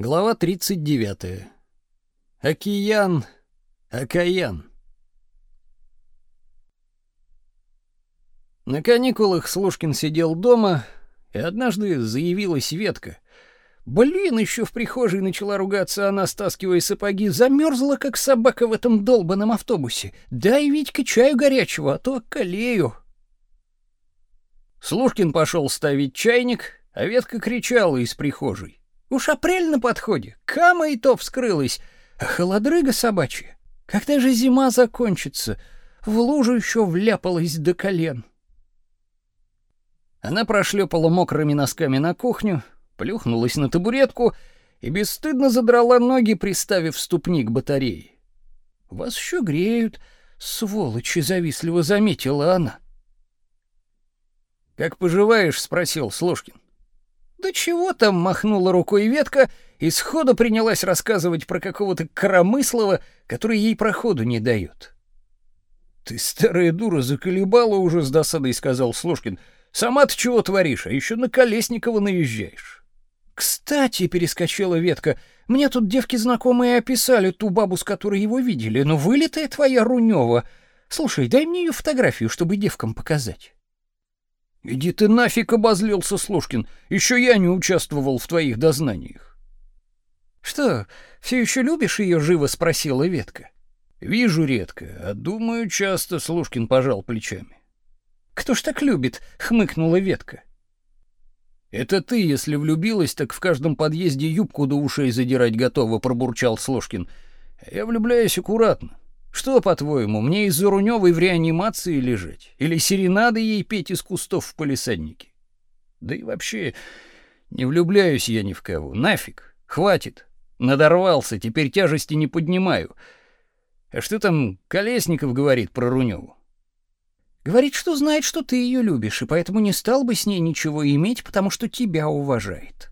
Глава 39. Океан, окаян. На каникулах Слушкин сидел дома, и однажды заявилась ветка. Блин, еще в прихожей начала ругаться она, стаскивая сапоги. Замерзла, как собака в этом долбанном автобусе. Дай, Витька, чаю горячего, а то околею. Слушкин пошел ставить чайник, а ветка кричала из прихожей. Уж апрель на подходе, кама и то вскрылась, а холодрыга собачья. Когда же зима закончится? В лужу еще вляпалась до колен. Она прошлепала мокрыми носками на кухню, плюхнулась на табуретку и бесстыдно задрала ноги, приставив ступни к батарее. «Вас еще греют, сволочи!» — завистливо заметила она. «Как поживаешь?» — спросил Слушкин. Да чего там, махнула рукой ветка и сходу принялась рассказывать про какого-то коромыслова, который ей проходу не дает. Ты старая дура заколебала уже с досадой, сказал Слушкин. Сама ты чего творишь, а еще на Колесникова наезжаешь. Кстати, перескочила ветка. Мне тут девки знакомые описали ту бабу, с которой его видели, но вылитая твоя Рунева. Слушай, дай мне ее фотографию, чтобы девкам показать. Иди ты нафиг, обозлился Слушкин. Еще я не участвовал в твоих дознаниях. Что, все еще любишь ее живо спросила ветка. Вижу редко, а думаю часто, Слушкин пожал плечами. Кто ж так любит, хмыкнула ветка. Это ты, если влюбилась, так в каждом подъезде юбку до ушей задирать готова, пробурчал Слушкин. Я влюбляюсь аккуратно. Что, по-твоему, мне из-за Рунёвой в реанимации лежать? Или серенады ей петь из кустов в палисаднике? Да и вообще, не влюбляюсь я ни в кого. Нафиг, хватит. Надорвался, теперь тяжести не поднимаю. А что там Колесников говорит про Рунёву? Говорит, что знает, что ты ее любишь, и поэтому не стал бы с ней ничего иметь, потому что тебя уважает.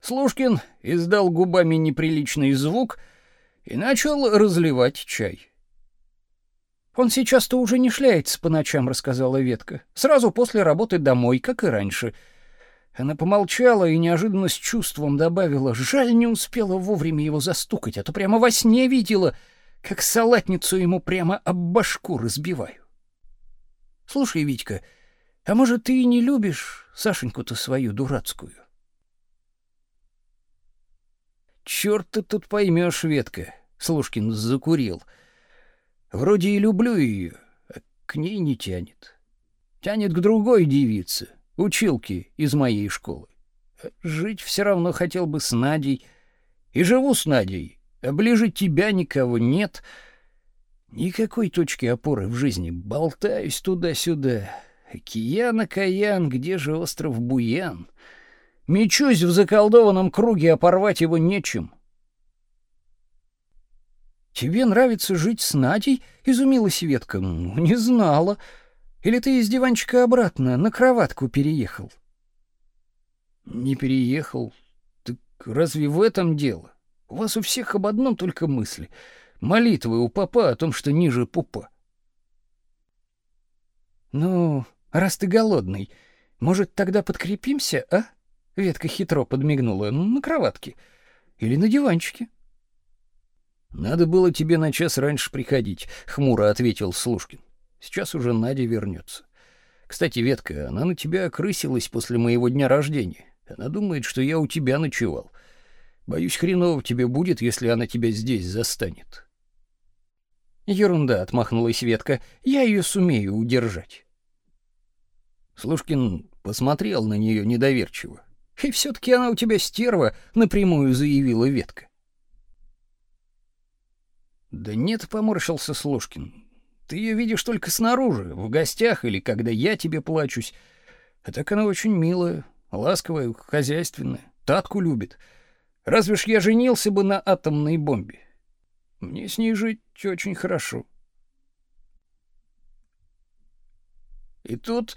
Слушкин издал губами неприличный звук — и начал разливать чай. Он сейчас-то уже не шляется по ночам, рассказала Ветка. Сразу после работы домой, как и раньше. Она помолчала и неожиданно с чувством добавила: "Жаль, не успела вовремя его застукать, а то прямо во сне видела, как салатницу ему прямо об башку разбиваю". Слушай, Витька, а может, ты и не любишь Сашеньку-то свою дурацкую? Черт ты тут поймешь, ветка. Слушкин закурил. Вроде и люблю ее, а к ней не тянет. Тянет к другой девице, училке из моей школы. Жить все равно хотел бы с Надей. И живу с Надей, а ближе тебя никого нет. Никакой точки опоры в жизни. Болтаюсь туда-сюда. Океан, окаян, где же остров Буян? — Мечусь в заколдованном круге, а порвать его нечем. Тебе нравится жить с Надей? изумилась Ветка. Ну, не знала. Или ты из диванчика обратно на кроватку переехал? Не переехал. Так разве в этом дело? У вас у всех об одном только мысли. Молитвы у папа о том, что ниже пупа. Ну, раз ты голодный, может, тогда подкрепимся, а? Ветка хитро подмигнула. На кроватке. Или на диванчике. Надо было тебе на час раньше приходить, хмуро ответил Слушкин. Сейчас уже Надя вернется. Кстати, Ветка, она на тебя окрысилась после моего дня рождения. Она думает, что я у тебя ночевал. Боюсь, хреново тебе будет, если она тебя здесь застанет. Ерунда, отмахнулась Ветка. Я ее сумею удержать. Слушкин посмотрел на нее недоверчиво. И все-таки она у тебя стерва, напрямую заявила ветка. Да нет, поморщился Слушкин. Ты ее видишь только снаружи, в гостях или когда я тебе плачусь. А так она очень милая, ласковая, хозяйственная, татку любит. Разве ж я женился бы на атомной бомбе? Мне с ней жить очень хорошо. И тут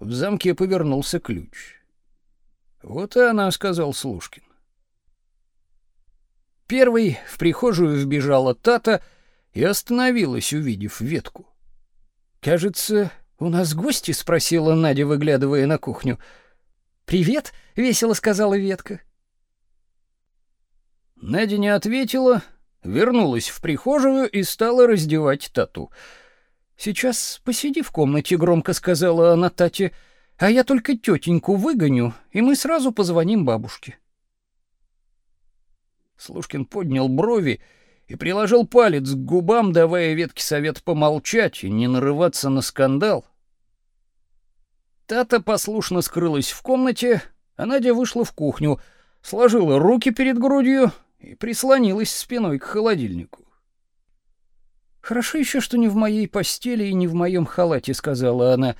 в замке повернулся ключ. Вот и она, сказал Слушкин. Первый в прихожую вбежала Тата и остановилась, увидев ветку. Кажется, у нас гости, спросила Надя, выглядывая на кухню. Привет, весело сказала ветка. Надя не ответила, вернулась в прихожую и стала раздевать Тату. «Сейчас посиди в комнате», — громко сказала она Тате, «а я только тетеньку выгоню, и мы сразу позвоним бабушке». Слушкин поднял брови и приложил палец к губам, давая ветке совет помолчать и не нарываться на скандал. Тата послушно скрылась в комнате, а Надя вышла в кухню, сложила руки перед грудью и прислонилась спиной к холодильнику. «Хорошо еще, что не в моей постели и не в моем халате», — сказала она.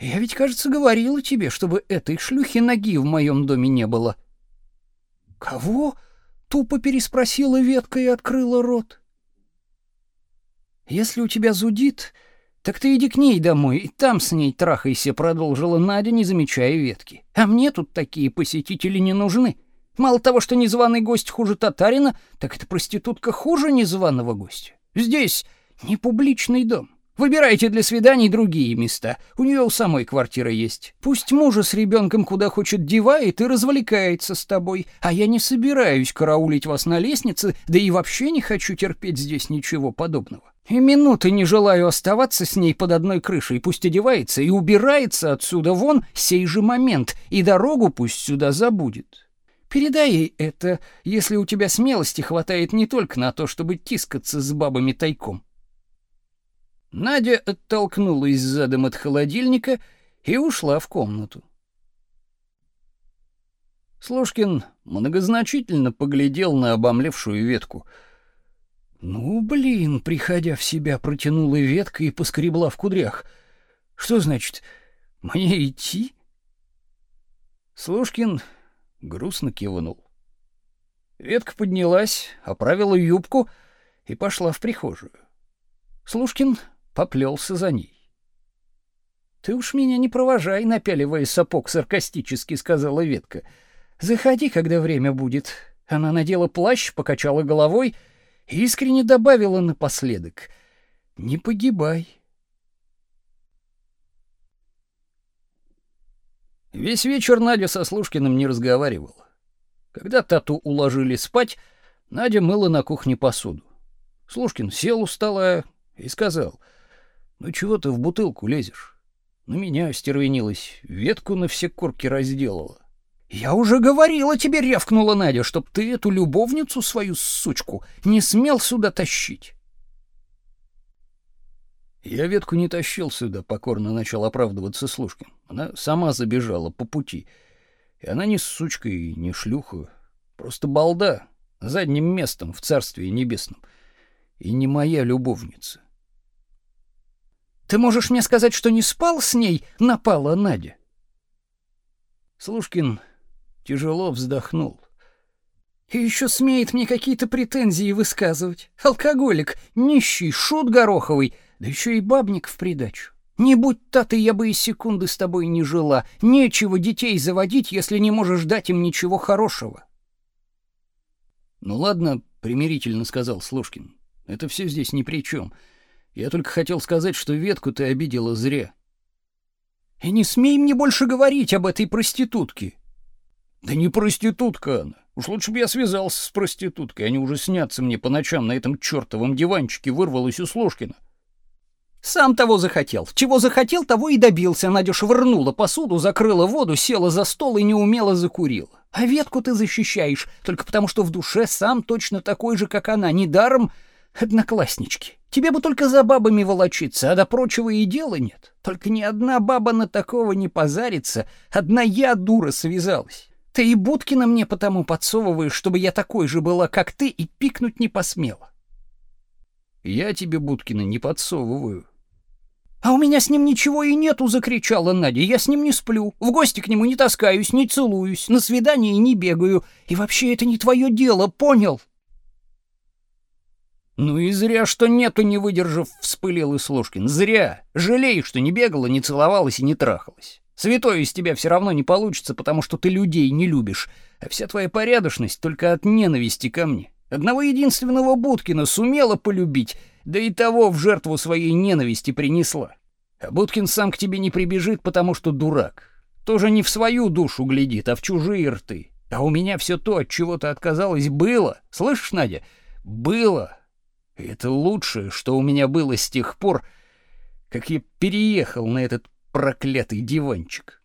«Я ведь, кажется, говорила тебе, чтобы этой шлюхи ноги в моем доме не было». «Кого?» Тупо переспросила ветка и открыла рот. Если у тебя зудит, так ты иди к ней домой и там с ней трахайся, продолжила Надя, не замечая ветки. А мне тут такие посетители не нужны. Мало того, что незваный гость хуже татарина, так эта проститутка хуже незваного гостя. Здесь не публичный дом. Выбирайте для свиданий другие места. У нее у самой квартира есть. Пусть мужа с ребенком куда хочет девает и развлекается с тобой, а я не собираюсь караулить вас на лестнице, да и вообще не хочу терпеть здесь ничего подобного. И минуты не желаю оставаться с ней под одной крышей. Пусть одевается и убирается отсюда вон сей же момент, и дорогу пусть сюда забудет. Передай ей это, если у тебя смелости хватает не только на то, чтобы тискаться с бабами тайком. Надя оттолкнулась задом от холодильника и ушла в комнату. Слушкин многозначительно поглядел на обомлевшую ветку. «Ну, блин!» — приходя в себя, протянула ветка и поскребла в кудрях. «Что значит, мне идти?» Слушкин грустно кивнул. Ветка поднялась, оправила юбку и пошла в прихожую. Слушкин поплелся за ней. «Ты уж меня не провожай, напяливая сапог саркастически», — сказала ветка. «Заходи, когда время будет». Она надела плащ, покачала головой и искренне добавила напоследок. «Не погибай». Весь вечер Надя со Слушкиным не разговаривала. Когда Тату уложили спать, Надя мыла на кухне посуду. Слушкин сел у стола и сказал — ну чего ты в бутылку лезешь? На меня остервенилась, ветку на все корки разделала. Я уже говорила тебе, рявкнула Надя, чтоб ты эту любовницу свою сучку не смел сюда тащить. Я ветку не тащил сюда, покорно начал оправдываться Слушкин. Она сама забежала по пути. И она не сучка и не шлюха, просто балда, задним местом в царстве небесном. И не моя любовница. Ты можешь мне сказать, что не спал с ней? Напала Надя. Слушкин тяжело вздохнул. И еще смеет мне какие-то претензии высказывать. Алкоголик, нищий, шут гороховый, да еще и бабник в придачу. Не будь та ты, я бы и секунды с тобой не жила. Нечего детей заводить, если не можешь дать им ничего хорошего. Ну ладно, примирительно сказал Слушкин. Это все здесь ни при чем. Я только хотел сказать, что ветку ты обидела зря. И не смей мне больше говорить об этой проститутке. Да не проститутка она. Уж лучше бы я связался с проституткой, они уже снятся мне по ночам на этом чертовом диванчике, вырвалась у Слушкина. Сам того захотел. Чего захотел, того и добился. Надя швырнула посуду, закрыла воду, села за стол и неумело закурила. А ветку ты защищаешь, только потому что в душе сам точно такой же, как она, недаром однокласснички. Тебе бы только за бабами волочиться, а до прочего и дела нет. Только ни одна баба на такого не позарится, одна я, дура, связалась. Ты и Будкина мне потому подсовываешь, чтобы я такой же была, как ты, и пикнуть не посмела. Я тебе Будкина не подсовываю. А у меня с ним ничего и нету, закричала Надя. Я с ним не сплю, в гости к нему не таскаюсь, не целуюсь, на свидание не бегаю. И вообще это не твое дело, понял? Ну и зря, что нету, не выдержав, вспылил Ислушкин. Зря. Жалею, что не бегала, не целовалась и не трахалась. Святой из тебя все равно не получится, потому что ты людей не любишь, а вся твоя порядочность только от ненависти ко мне. Одного единственного Будкина сумела полюбить, да и того в жертву своей ненависти принесла. А Будкин сам к тебе не прибежит, потому что дурак. Тоже не в свою душу глядит, а в чужие рты. А у меня все то, от чего ты отказалась, было. Слышишь, Надя? Было. Это лучшее, что у меня было с тех пор, как я переехал на этот проклятый диванчик.